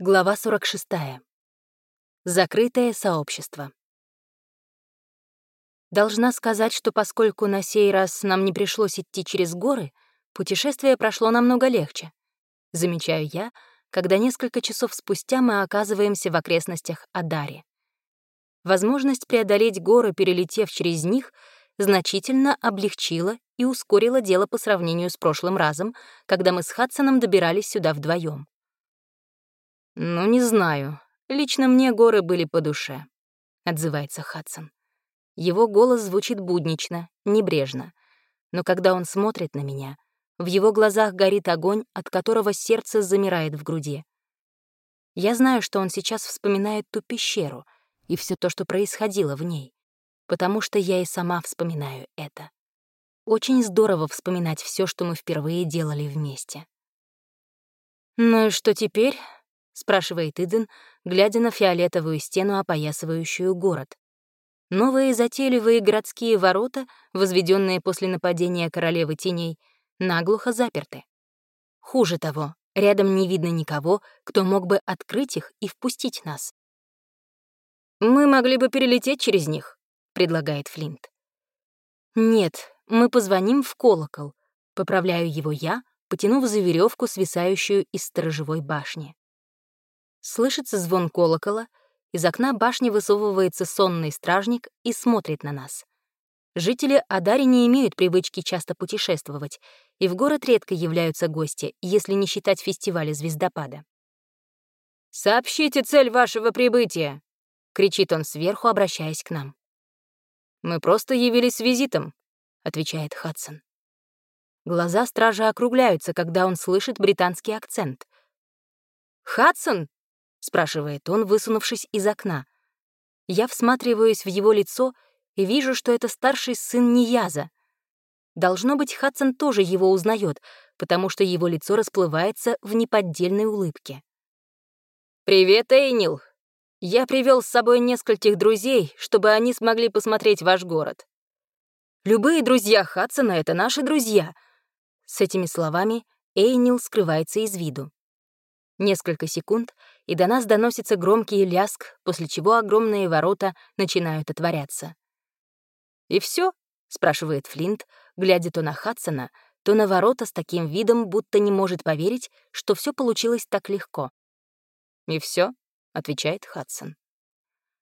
Глава 46. Закрытое сообщество. Должна сказать, что поскольку на сей раз нам не пришлось идти через горы, путешествие прошло намного легче. Замечаю я, когда несколько часов спустя мы оказываемся в окрестностях Адари. Возможность преодолеть горы, перелетев через них, значительно облегчила и ускорила дело по сравнению с прошлым разом, когда мы с Хадсоном добирались сюда вдвоем. «Ну, не знаю. Лично мне горы были по душе», — отзывается Хадсон. Его голос звучит буднично, небрежно. Но когда он смотрит на меня, в его глазах горит огонь, от которого сердце замирает в груди. Я знаю, что он сейчас вспоминает ту пещеру и все то, что происходило в ней, потому что я и сама вспоминаю это. Очень здорово вспоминать все, что мы впервые делали вместе. «Ну и что теперь?» — спрашивает Иден, глядя на фиолетовую стену, опоясывающую город. Новые затейливые городские ворота, возведенные после нападения королевы теней, наглухо заперты. Хуже того, рядом не видно никого, кто мог бы открыть их и впустить нас. «Мы могли бы перелететь через них», — предлагает Флинт. «Нет, мы позвоним в колокол», — поправляю его я, потянув за веревку, свисающую из сторожевой башни. Слышится звон колокола, из окна башни высовывается сонный стражник и смотрит на нас. Жители Адари не имеют привычки часто путешествовать, и в город редко являются гости, если не считать фестиваля звездопада. «Сообщите цель вашего прибытия!» — кричит он сверху, обращаясь к нам. «Мы просто явились с визитом», — отвечает Хадсон. Глаза стража округляются, когда он слышит британский акцент. «Хадсон, — спрашивает он, высунувшись из окна. Я всматриваюсь в его лицо и вижу, что это старший сын Нияза. Должно быть, Хадсон тоже его узнает, потому что его лицо расплывается в неподдельной улыбке. «Привет, Эйнил! Я привел с собой нескольких друзей, чтобы они смогли посмотреть ваш город. Любые друзья Хадсона — это наши друзья». С этими словами Эйнил скрывается из виду. Несколько секунд, и до нас доносится громкий ляск, после чего огромные ворота начинают отворяться. «И все? спрашивает Флинт, глядя то на Хадсона, то на ворота с таким видом, будто не может поверить, что все получилось так легко. «И все? отвечает Хадсон.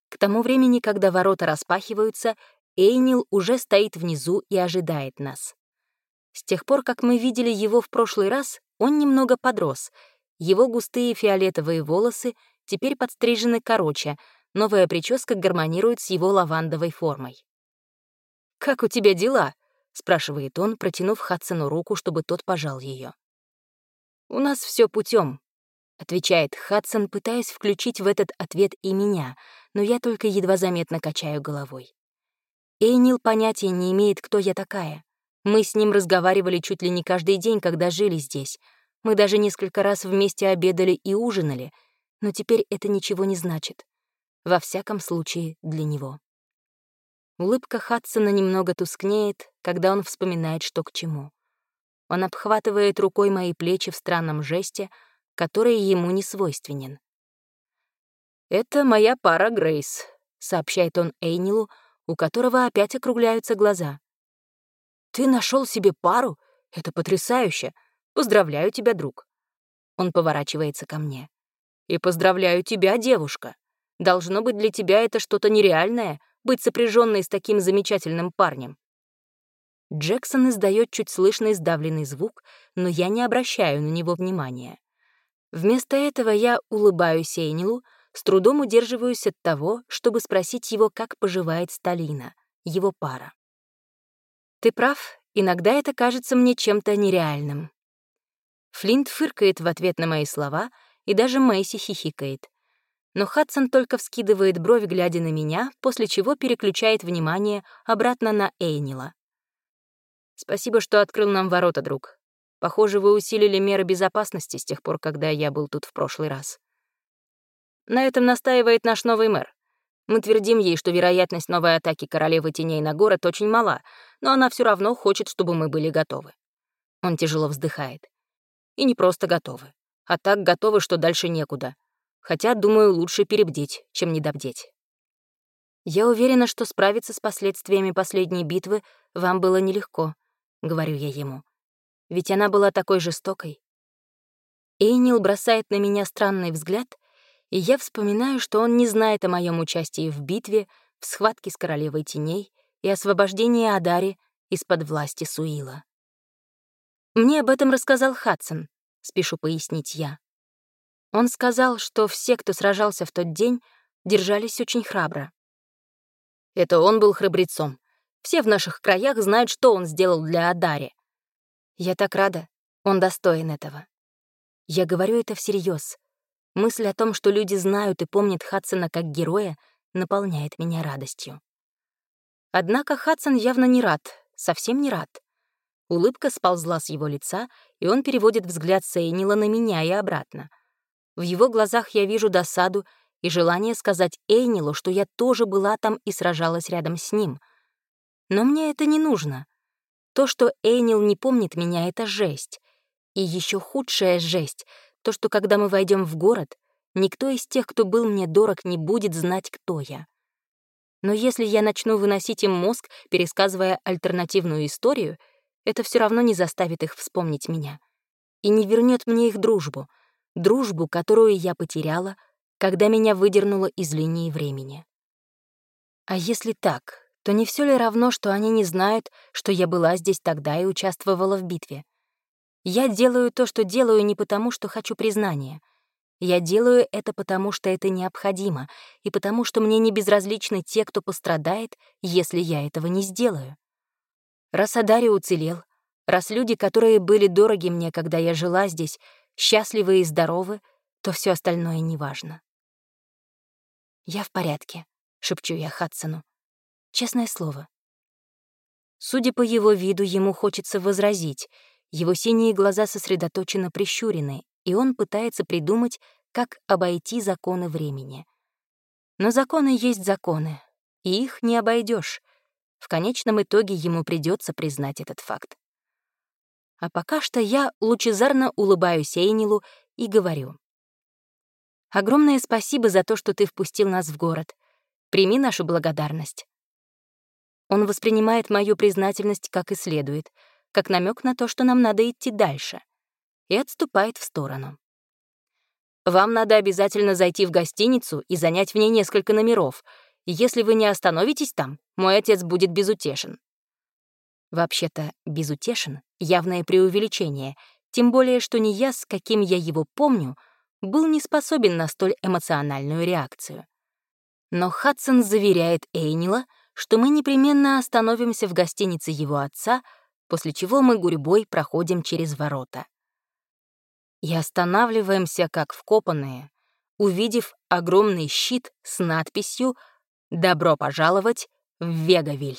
К тому времени, когда ворота распахиваются, Эйнил уже стоит внизу и ожидает нас. С тех пор, как мы видели его в прошлый раз, он немного подрос — его густые фиолетовые волосы теперь подстрижены короче, новая прическа гармонирует с его лавандовой формой. «Как у тебя дела?» — спрашивает он, протянув Хадсону руку, чтобы тот пожал ее. «У нас все путем, отвечает Хадсон, пытаясь включить в этот ответ и меня, но я только едва заметно качаю головой. Эйнил понятия не имеет, кто я такая. Мы с ним разговаривали чуть ли не каждый день, когда жили здесь, мы даже несколько раз вместе обедали и ужинали, но теперь это ничего не значит. Во всяком случае, для него. Улыбка Хадсона немного тускнеет, когда он вспоминает, что к чему. Он обхватывает рукой мои плечи в странном жесте, который ему не свойственен. «Это моя пара Грейс», — сообщает он Эйнилу, у которого опять округляются глаза. «Ты нашел себе пару? Это потрясающе! Поздравляю тебя, друг». Он поворачивается ко мне. «И поздравляю тебя, девушка. Должно быть, для тебя это что-то нереальное — быть сопряженной с таким замечательным парнем». Джексон издает чуть слышный сдавленный звук, но я не обращаю на него внимания. Вместо этого я улыбаюсь Эйнилу, с трудом удерживаюсь от того, чтобы спросить его, как поживает Сталина, его пара. «Ты прав, иногда это кажется мне чем-то нереальным», Флинт фыркает в ответ на мои слова, и даже Мэйси хихикает. Но Хадсон только вскидывает бровь, глядя на меня, после чего переключает внимание обратно на Эйнила. «Спасибо, что открыл нам ворота, друг. Похоже, вы усилили меры безопасности с тех пор, когда я был тут в прошлый раз. На этом настаивает наш новый мэр. Мы твердим ей, что вероятность новой атаки королевы теней на город очень мала, но она все равно хочет, чтобы мы были готовы. Он тяжело вздыхает. И не просто готовы, а так готовы, что дальше некуда. Хотя, думаю, лучше перебдеть, чем недобдеть. Я уверена, что справиться с последствиями последней битвы вам было нелегко, — говорю я ему. Ведь она была такой жестокой. Эйнил бросает на меня странный взгляд, и я вспоминаю, что он не знает о моем участии в битве, в схватке с королевой теней и освобождении Адари из-под власти Суила. Мне об этом рассказал Хадсон, спешу пояснить я. Он сказал, что все, кто сражался в тот день, держались очень храбро. Это он был храбрецом. Все в наших краях знают, что он сделал для Адари. Я так рада, он достоин этого. Я говорю это всерьез. Мысль о том, что люди знают и помнят Хадсона как героя, наполняет меня радостью. Однако Хадсон явно не рад, совсем не рад. Улыбка сползла с его лица, и он переводит взгляд Сейнила на меня и обратно. В его глазах я вижу досаду и желание сказать Эйнилу, что я тоже была там и сражалась рядом с ним. Но мне это не нужно. То, что Эйнил не помнит меня, — это жесть. И еще худшая жесть — то, что когда мы войдем в город, никто из тех, кто был мне дорог, не будет знать, кто я. Но если я начну выносить им мозг, пересказывая альтернативную историю, это все равно не заставит их вспомнить меня. И не вернет мне их дружбу, дружбу, которую я потеряла — когда меня выдернуло из линии времени. А если так, то не все ли равно, что они не знают, что я была здесь тогда и участвовала в битве? Я делаю то, что делаю не потому, что хочу признания. Я делаю это потому, что это необходимо, и потому, что мне не безразличны те, кто пострадает, если я этого не сделаю. Раз Адари уцелел, раз люди, которые были дороги мне, когда я жила здесь, счастливы и здоровы, то все остальное неважно. «Я в порядке», — шепчу я Хадсону. Честное слово. Судя по его виду, ему хочется возразить. Его синие глаза сосредоточенно прищурены, и он пытается придумать, как обойти законы времени. Но законы есть законы, и их не обойдешь. В конечном итоге ему придется признать этот факт. А пока что я лучезарно улыбаюсь Эйнилу и говорю. Огромное спасибо за то, что ты впустил нас в город. Прими нашу благодарность. Он воспринимает мою признательность как и следует, как намек на то, что нам надо идти дальше, и отступает в сторону. Вам надо обязательно зайти в гостиницу и занять в ней несколько номеров. Если вы не остановитесь там, мой отец будет безутешен. Вообще-то, безутешен — явное преувеличение, тем более, что не я, с каким я его помню — был не способен на столь эмоциональную реакцию. Но Хадсон заверяет Эйнила, что мы непременно остановимся в гостинице его отца, после чего мы гурьбой проходим через ворота. И останавливаемся, как вкопанные, увидев огромный щит с надписью «Добро пожаловать в Вегавиль».